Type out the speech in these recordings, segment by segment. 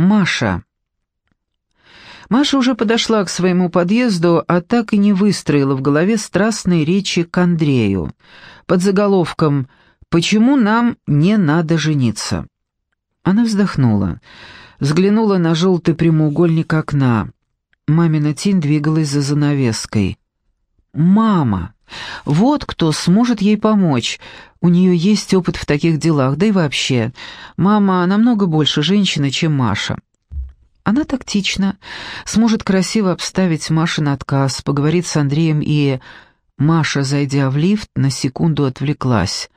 Маша. Маша уже подошла к своему подъезду, а так и не выстроила в голове страстной речи к Андрею под заголовком «Почему нам не надо жениться?». Она вздохнула, взглянула на желтый прямоугольник окна. Мамина тень двигалась за занавеской. «Мама! Вот кто сможет ей помочь. У нее есть опыт в таких делах, да и вообще. Мама намного больше женщины, чем Маша». Она тактична, сможет красиво обставить Машин отказ, поговорить с Андреем и... Маша, зайдя в лифт, на секунду отвлеклась.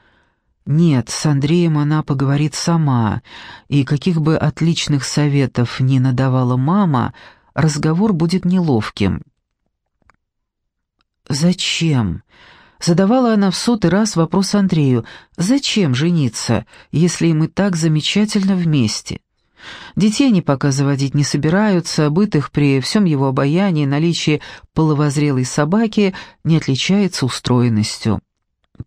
Нет, с Андреем она поговорит сама, и каких бы отличных советов ни надавала мама, разговор будет неловким. «Зачем?» Задавала она в сотый раз вопрос Андрею. «Зачем жениться, если им и так замечательно вместе?» Детей они пока заводить не собираются, быт их при всем его обаянии, наличии половозрелой собаки не отличается устроенностью.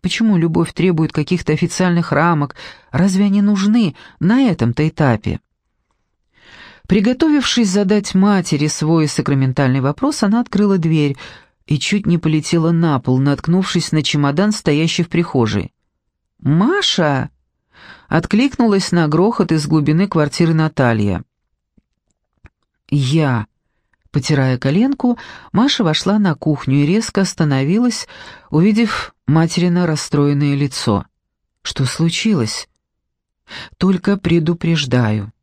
Почему любовь требует каких-то официальных рамок? Разве они нужны на этом-то этапе? Приготовившись задать матери свой сакраментальный вопрос, она открыла дверь и чуть не полетела на пол, наткнувшись на чемодан, стоящий в прихожей. «Маша!» Откликнулась на грохот из глубины квартиры Наталья. «Я...» Потирая коленку, Маша вошла на кухню и резко остановилась, увидев материно расстроенное лицо. «Что случилось?» «Только предупреждаю.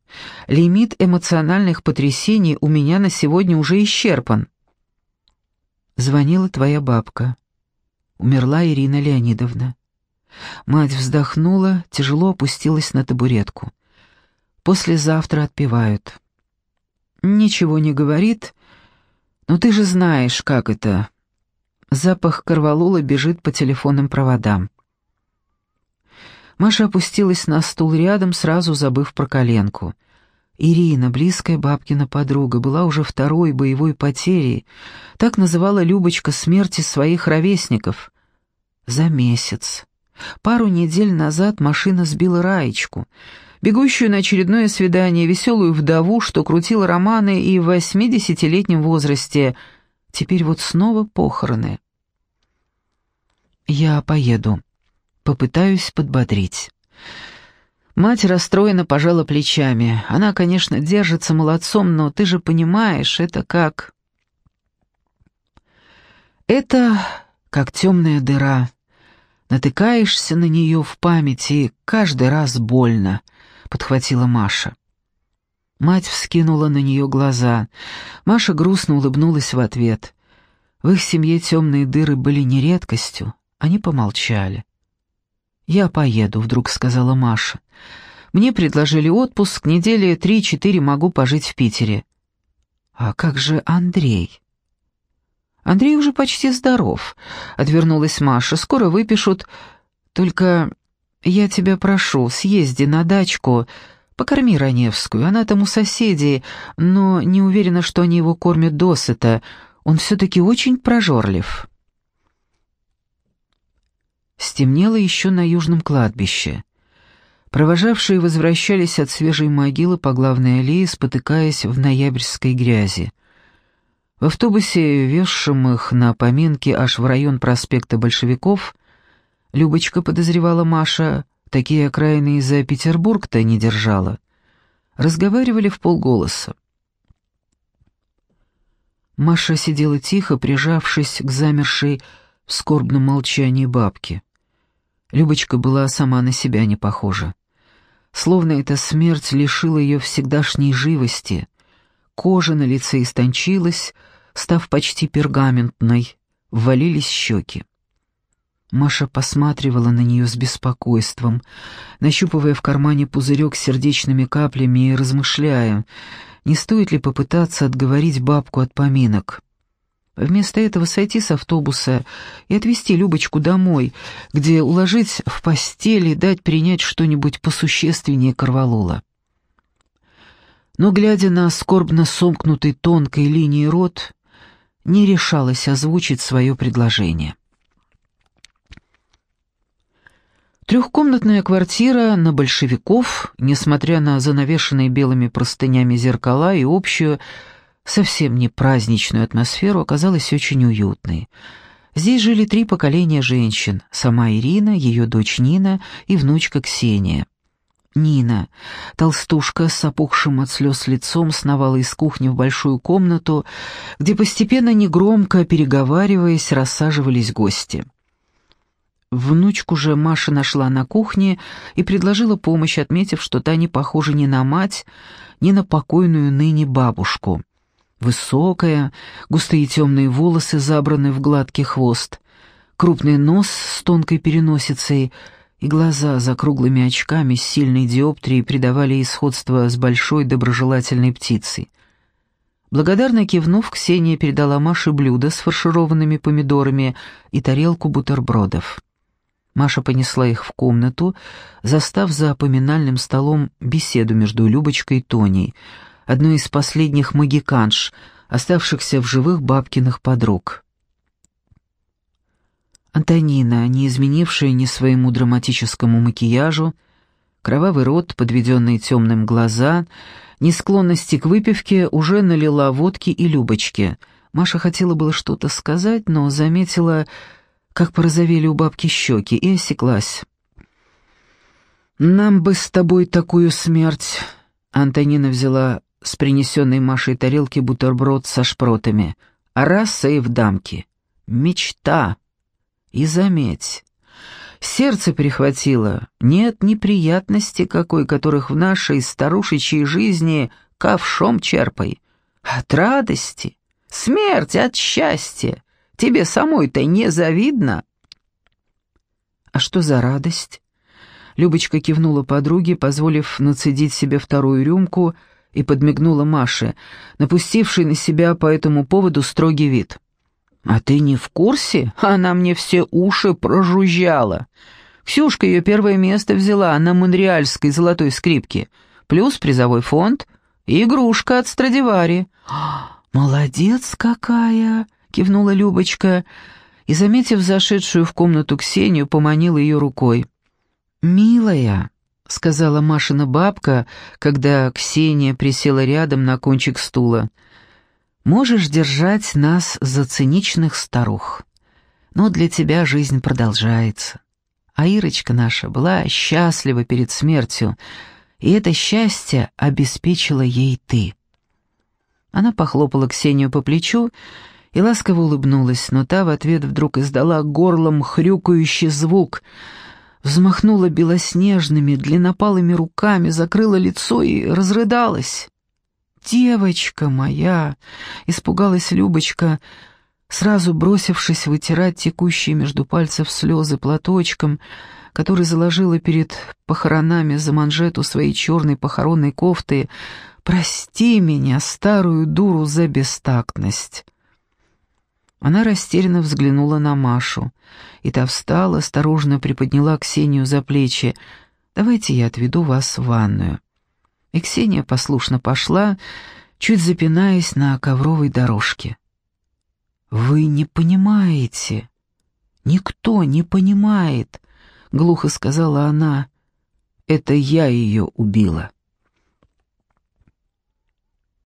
Лимит эмоциональных потрясений у меня на сегодня уже исчерпан». Звонила твоя бабка. Умерла Ирина Леонидовна. Мать вздохнула, тяжело опустилась на табуретку. Послезавтра отпевают. Ничего не говорит, но ты же знаешь, как это. Запах корвалола бежит по телефонным проводам. Маша опустилась на стул рядом, сразу забыв про коленку. Ирина, близкая бабкина подруга, была уже второй боевой потерей. Так называла Любочка смерти своих ровесников. За месяц. Пару недель назад машина сбила Раечку, бегущую на очередное свидание, веселую вдову, что крутила романы и в восьмидесятилетнем возрасте. Теперь вот снова похороны. «Я поеду. Попытаюсь подбодрить». Мать расстроена пожала плечами. Она, конечно, держится молодцом, но ты же понимаешь, это как... Это как темная дыра. Натыкаешься на нее в памяти, каждый раз больно, — подхватила Маша. Мать вскинула на нее глаза. Маша грустно улыбнулась в ответ. В их семье темные дыры были не редкостью. Они помолчали. «Я поеду», — вдруг сказала Маша. «Мне предложили отпуск, недели три-четыре могу пожить в Питере». «А как же Андрей?» «Андрей уже почти здоров», — отвернулась Маша. «Скоро выпишут. Только я тебя прошу, съезди на дачку, покорми Раневскую. Она там у соседей, но не уверена, что они его кормят досыта. Он все-таки очень прожорлив». Стемнело еще на южном кладбище. Провожавшие возвращались от свежей могилы по главной аллее, спотыкаясь в ноябрьской грязи. В автобусе, везшем их на поминки аж в район проспекта Большевиков, Любочка подозревала Маша, такие окраины из-за Петербург-то не держала. Разговаривали в полголоса. Маша сидела тихо, прижавшись к замершей в скорбном молчании бабке. Любочка была сама на себя не похожа. Словно эта смерть лишила ее всегдашней живости. Кожа на лице истончилась, став почти пергаментной, ввалились щеки. Маша посматривала на нее с беспокойством, нащупывая в кармане пузырек с сердечными каплями и размышляя, не стоит ли попытаться отговорить бабку от поминок. Вместо этого сойти с автобуса и отвезти Любочку домой, где уложить в постель и дать принять что-нибудь посущественнее корвалола. Но, глядя на скорбно сомкнутый тонкой линией рот, не решалась озвучить свое предложение. Трехкомнатная квартира на большевиков, несмотря на занавешенные белыми простынями зеркала и общую, совсем не праздничную атмосферу, оказалась очень уютной. Здесь жили три поколения женщин, сама Ирина, ее дочь Нина и внучка Ксения. Нина, толстушка с опухшим от слез лицом, сновала из кухни в большую комнату, где постепенно негромко, переговариваясь, рассаживались гости. Внучку же Маша нашла на кухне и предложила помощь, отметив, что та не похожа ни на мать, ни на покойную ныне бабушку. Высокая, густые темные волосы забраны в гладкий хвост, крупный нос с тонкой переносицей — и глаза за круглыми очками с сильной диоптрией придавали ей сходство с большой доброжелательной птицей. Благодарно кивнув, Ксения передала Маше блюдо с фаршированными помидорами и тарелку бутербродов. Маша понесла их в комнату, застав за поминальным столом беседу между Любочкой и Тоней, одной из последних магиканш, оставшихся в живых бабкиных подруг. Антонина, не изменившая ни своему драматическому макияжу, кровавый рот, подведенные темным глаза, ни склонности к выпивке, уже налила водки и Любочки. Маша хотела было что-то сказать, но заметила, как порозовели у бабки щеки, и осеклась. «Нам бы с тобой такую смерть!» Антонина взяла с принесенной Машей тарелки бутерброд со шпротами. «Раса и в дамки! Мечта!» И заметь, сердце прихватило, нет неприятности какой, которых в нашей старушечьей жизни ковшом черпай. От радости, смерть от счастья. Тебе самой-то не завидно? А что за радость? Любочка кивнула подруге, позволив нацедить себе вторую рюмку, и подмигнула Маше, напустившей на себя по этому поводу строгий вид. «А ты не в курсе? Она мне все уши прожужжала. Ксюшка ее первое место взяла на монреальской золотой скрипке, плюс призовой фонд и игрушка от Страдивари». «Молодец какая!» — кивнула Любочка и, заметив зашедшую в комнату Ксению, поманила ее рукой. «Милая», — сказала Машина бабка, когда Ксения присела рядом на кончик стула, — Можешь держать нас за циничных старух, но для тебя жизнь продолжается. А Ирочка наша была счастлива перед смертью, и это счастье обеспечила ей ты». Она похлопала Ксению по плечу и ласково улыбнулась, но та в ответ вдруг издала горлом хрюкающий звук, взмахнула белоснежными, длиннопалыми руками, закрыла лицо и разрыдалась девочка моя!» — испугалась Любочка, сразу бросившись вытирать текущие между пальцев слезы платочком, который заложила перед похоронами за манжету своей черной похоронной кофты. «Прости меня, старую дуру, за бестактность!» Она растерянно взглянула на Машу, и та встала, осторожно приподняла Ксению за плечи. «Давайте я отведу вас в ванную». И Ксения послушно пошла, чуть запинаясь на ковровой дорожке. «Вы не понимаете. Никто не понимает», — глухо сказала она. «Это я ее убила».